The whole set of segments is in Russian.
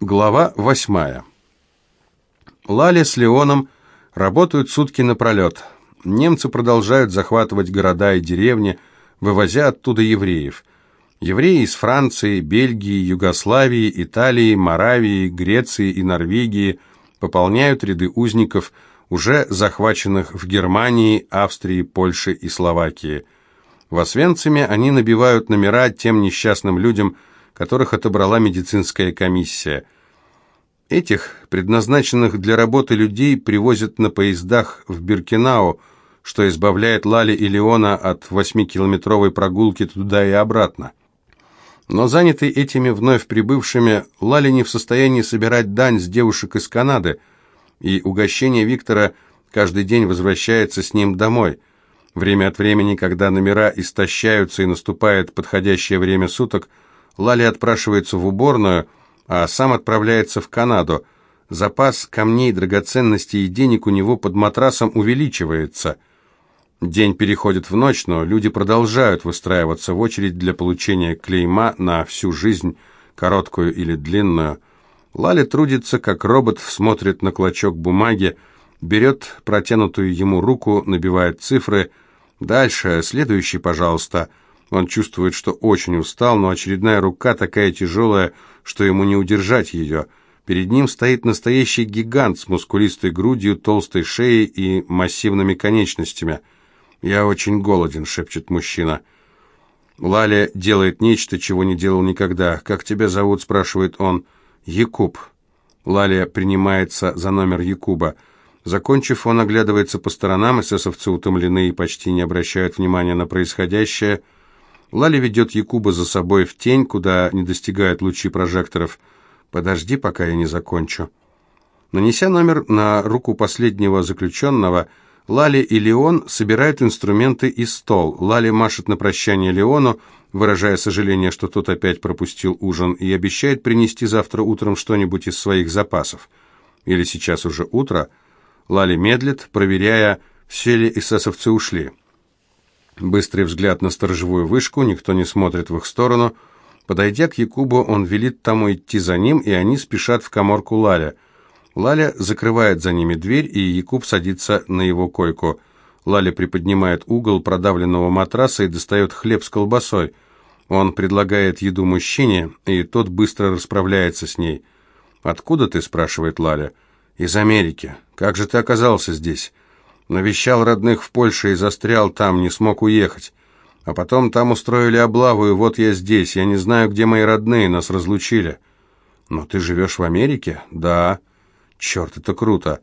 Глава восьмая. Лали с Леоном работают сутки напролет. Немцы продолжают захватывать города и деревни, вывозя оттуда евреев. Евреи из Франции, Бельгии, Югославии, Италии, Моравии, Греции и Норвегии пополняют ряды узников, уже захваченных в Германии, Австрии, Польше и Словакии. В Освенциме они набивают номера тем несчастным людям, которых отобрала медицинская комиссия. Этих, предназначенных для работы людей, привозят на поездах в Биркинау, что избавляет Лали и Леона от восьмикилометровой прогулки туда и обратно. Но занятый этими вновь прибывшими, Лали не в состоянии собирать дань с девушек из Канады, и угощение Виктора каждый день возвращается с ним домой. Время от времени, когда номера истощаются и наступает подходящее время суток, Лали отпрашивается в уборную, а сам отправляется в Канаду. Запас камней, драгоценностей и денег у него под матрасом увеличивается. День переходит в ночь, но люди продолжают выстраиваться в очередь для получения клейма на всю жизнь, короткую или длинную. Лали трудится, как робот, смотрит на клочок бумаги, берет протянутую ему руку, набивает цифры. «Дальше, следующий, пожалуйста». Он чувствует, что очень устал, но очередная рука такая тяжелая, что ему не удержать ее. Перед ним стоит настоящий гигант с мускулистой грудью, толстой шеей и массивными конечностями. «Я очень голоден», — шепчет мужчина. Лаля делает нечто, чего не делал никогда. «Как тебя зовут?» — спрашивает он. «Якуб». Лаля принимается за номер Якуба. Закончив, он оглядывается по сторонам, эсэсовцы утомлены и почти не обращают внимания на происходящее — Лали ведет Якуба за собой в тень, куда не достигают лучи прожекторов. «Подожди, пока я не закончу». Нанеся номер на руку последнего заключенного, Лали и Леон собирают инструменты и стол. Лали машет на прощание Леону, выражая сожаление, что тот опять пропустил ужин, и обещает принести завтра утром что-нибудь из своих запасов. Или сейчас уже утро. Лали медлит, проверяя, все ли эсэсовцы ушли. Быстрый взгляд на сторожевую вышку, никто не смотрит в их сторону. Подойдя к Якубу, он велит тому идти за ним, и они спешат в коморку Лаля. Лаля закрывает за ними дверь, и Якуб садится на его койку. Лаля приподнимает угол продавленного матраса и достает хлеб с колбасой. Он предлагает еду мужчине, и тот быстро расправляется с ней. «Откуда ты?» – спрашивает Лаля. «Из Америки. Как же ты оказался здесь?» Навещал родных в Польше и застрял там, не смог уехать. А потом там устроили облаву, и вот я здесь. Я не знаю, где мои родные, нас разлучили. Но ты живешь в Америке? Да. Черт, это круто.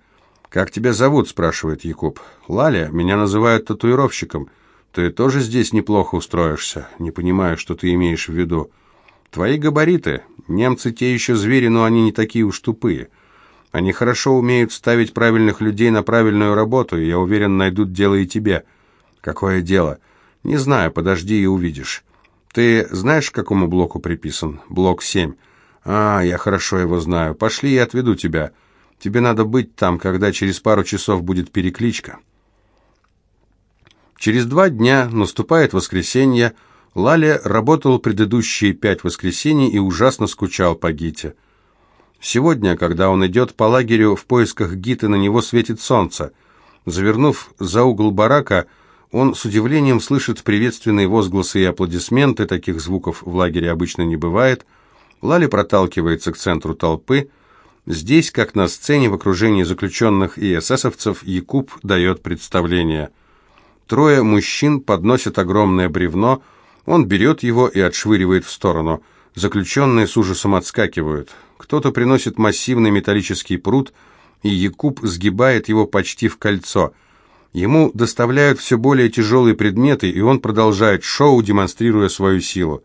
Как тебя зовут? спрашивает Якуб. Лаля, меня называют татуировщиком. Ты тоже здесь неплохо устроишься. Не понимаю, что ты имеешь в виду. Твои габариты. Немцы те еще звери, но они не такие уж тупые. Они хорошо умеют ставить правильных людей на правильную работу, и я уверен, найдут дело и тебе. Какое дело? Не знаю, подожди и увидишь. Ты знаешь, к какому блоку приписан? Блок 7. А, я хорошо его знаю. Пошли, я отведу тебя. Тебе надо быть там, когда через пару часов будет перекличка. Через два дня наступает воскресенье. Лаля работал предыдущие пять воскресений и ужасно скучал по Гите. Сегодня, когда он идет по лагерю в поисках Гиты, на него светит солнце. Завернув за угол барака, он с удивлением слышит приветственные возгласы и аплодисменты, таких звуков в лагере обычно не бывает. Лали проталкивается к центру толпы. Здесь, как на сцене в окружении заключенных и эсэсовцев, Якуб дает представление. Трое мужчин подносят огромное бревно, он берет его и отшвыривает в сторону. Заключенные с ужасом отскакивают. Кто-то приносит массивный металлический пруд, и Якуб сгибает его почти в кольцо. Ему доставляют все более тяжелые предметы, и он продолжает шоу, демонстрируя свою силу.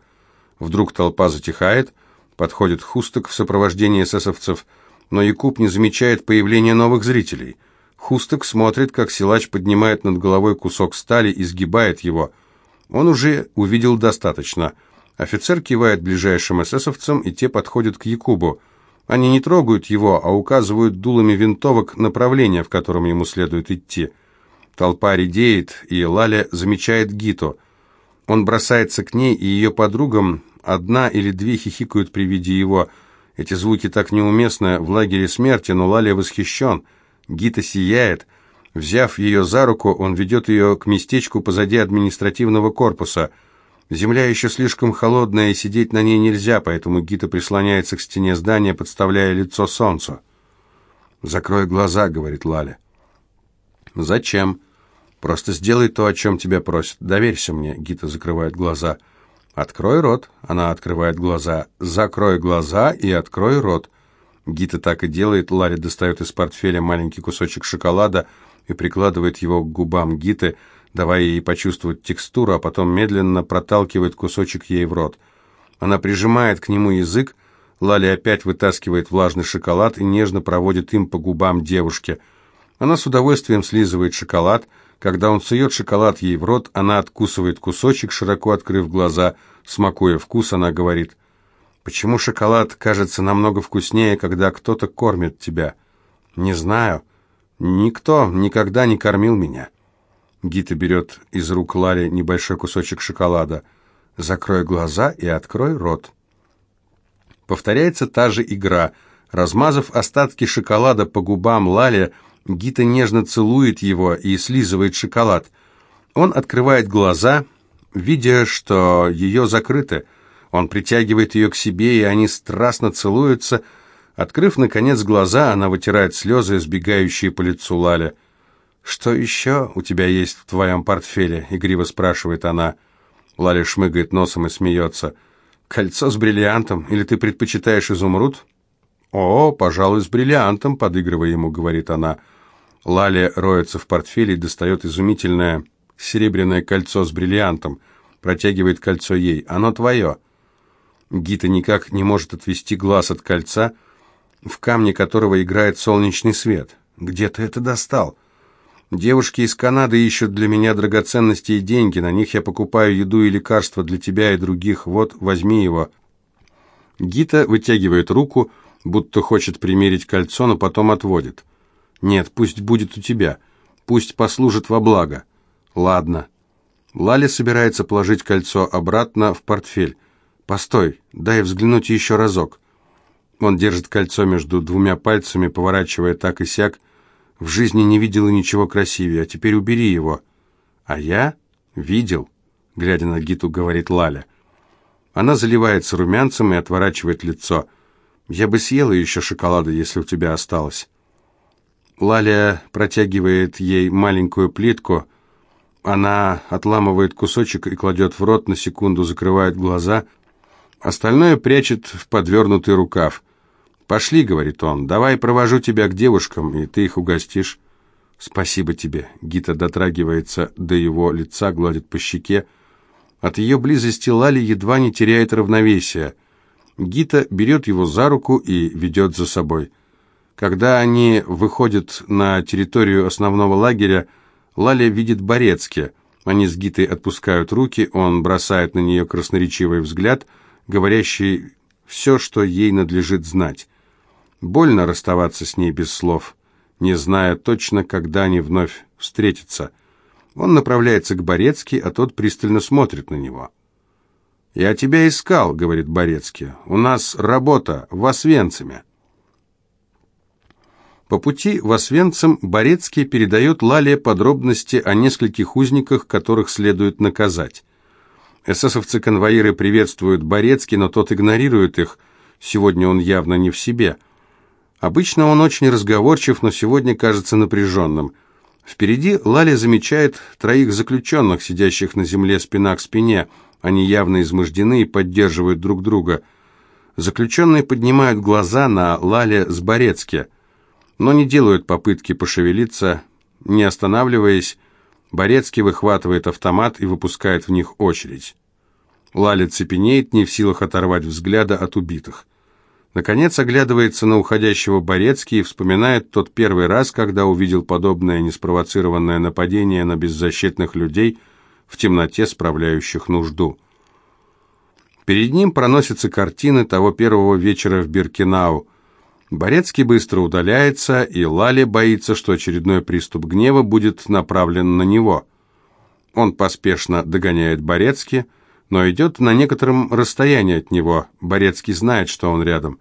Вдруг толпа затихает, подходит Хусток в сопровождении эсэсовцев, но Якуб не замечает появления новых зрителей. Хусток смотрит, как силач поднимает над головой кусок стали и сгибает его. Он уже увидел достаточно – Офицер кивает ближайшим эсэсовцам, и те подходят к Якубу. Они не трогают его, а указывают дулами винтовок направление, в котором ему следует идти. Толпа редеет, и Лаля замечает Гиту. Он бросается к ней и ее подругам, одна или две хихикают при виде его. Эти звуки так неуместны в лагере смерти, но Лаля восхищен. Гита сияет. Взяв ее за руку, он ведет ее к местечку позади административного корпуса. Земля еще слишком холодная, и сидеть на ней нельзя, поэтому Гита прислоняется к стене здания, подставляя лицо солнцу. «Закрой глаза», — говорит Лаля. «Зачем?» «Просто сделай то, о чем тебя просят. Доверься мне», — Гита закрывает глаза. «Открой рот». Она открывает глаза. «Закрой глаза и открой рот». Гита так и делает. Ларри достает из портфеля маленький кусочек шоколада и прикладывает его к губам Гиты, давая ей почувствовать текстуру, а потом медленно проталкивает кусочек ей в рот. Она прижимает к нему язык, Лали опять вытаскивает влажный шоколад и нежно проводит им по губам девушки. Она с удовольствием слизывает шоколад. Когда он сует шоколад ей в рот, она откусывает кусочек, широко открыв глаза. Смакуя вкус, она говорит, «Почему шоколад кажется намного вкуснее, когда кто-то кормит тебя?» «Не знаю. Никто никогда не кормил меня». Гита берет из рук Лали небольшой кусочек шоколада. «Закрой глаза и открой рот». Повторяется та же игра. Размазав остатки шоколада по губам Лали, Гита нежно целует его и слизывает шоколад. Он открывает глаза, видя, что ее закрыты. Он притягивает ее к себе, и они страстно целуются. Открыв, наконец, глаза, она вытирает слезы, сбегающие по лицу Лали. «Что еще у тебя есть в твоем портфеле?» — игриво спрашивает она. Лаля шмыгает носом и смеется. «Кольцо с бриллиантом? Или ты предпочитаешь изумруд?» «О, пожалуй, с бриллиантом», — подыгрывая ему, говорит она. Лаля роется в портфеле и достает изумительное серебряное кольцо с бриллиантом. Протягивает кольцо ей. «Оно твое». Гита никак не может отвести глаз от кольца, в камне которого играет солнечный свет. «Где ты это достал?» Девушки из Канады ищут для меня драгоценности и деньги. На них я покупаю еду и лекарства для тебя и других. Вот, возьми его». Гита вытягивает руку, будто хочет примерить кольцо, но потом отводит. «Нет, пусть будет у тебя. Пусть послужит во благо». «Ладно». Лали собирается положить кольцо обратно в портфель. «Постой, дай взглянуть еще разок». Он держит кольцо между двумя пальцами, поворачивая так и сяк, в жизни не видела ничего красивее, а теперь убери его». «А я видел», — глядя на Гиту, говорит Лаля. Она заливается румянцем и отворачивает лицо. «Я бы съела еще шоколада, если у тебя осталось». Лаля протягивает ей маленькую плитку. Она отламывает кусочек и кладет в рот, на секунду закрывает глаза. Остальное прячет в подвернутый рукав. «Пошли», — говорит он, — «давай провожу тебя к девушкам, и ты их угостишь». «Спасибо тебе», — Гита дотрагивается до его лица, гладит по щеке. От ее близости Лали едва не теряет равновесия. Гита берет его за руку и ведет за собой. Когда они выходят на территорию основного лагеря, Лаля видит Борецки. Они с Гитой отпускают руки, он бросает на нее красноречивый взгляд, говорящий все, что ей надлежит знать. Больно расставаться с ней без слов, не зная точно, когда они вновь встретятся. Он направляется к Борецки, а тот пристально смотрит на него. «Я тебя искал», — говорит Борецкий. «У нас работа в Освенциме». По пути в Освенцим Борецкий передает Лале подробности о нескольких узниках, которых следует наказать. Эсэсовцы-конвоиры приветствуют Борецкий, но тот игнорирует их. Сегодня он явно не в себе — Обычно он очень разговорчив, но сегодня кажется напряженным. Впереди Лали замечает троих заключенных, сидящих на земле спина к спине. Они явно измождены и поддерживают друг друга. Заключенные поднимают глаза на Лале с Борецке, но не делают попытки пошевелиться, не останавливаясь. Борецкий выхватывает автомат и выпускает в них очередь. Лаля цепенеет, не в силах оторвать взгляда от убитых. Наконец оглядывается на уходящего Борецкий и вспоминает тот первый раз, когда увидел подобное неспровоцированное нападение на беззащитных людей в темноте, справляющих нужду. Перед ним проносятся картины того первого вечера в Биркинау. Борецкий быстро удаляется, и Лали боится, что очередной приступ гнева будет направлен на него. Он поспешно догоняет Борецки, но идет на некотором расстоянии от него. Борецкий знает, что он рядом.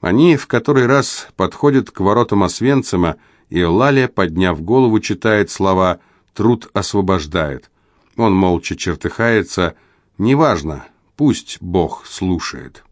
Они в который раз подходят к воротам Освенцима, и Лаля, подняв голову, читает слова «Труд освобождает». Он молча чертыхается. «Неважно, пусть Бог слушает».